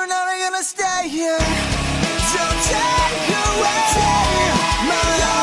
We're never gonna stay here. Don't take away my only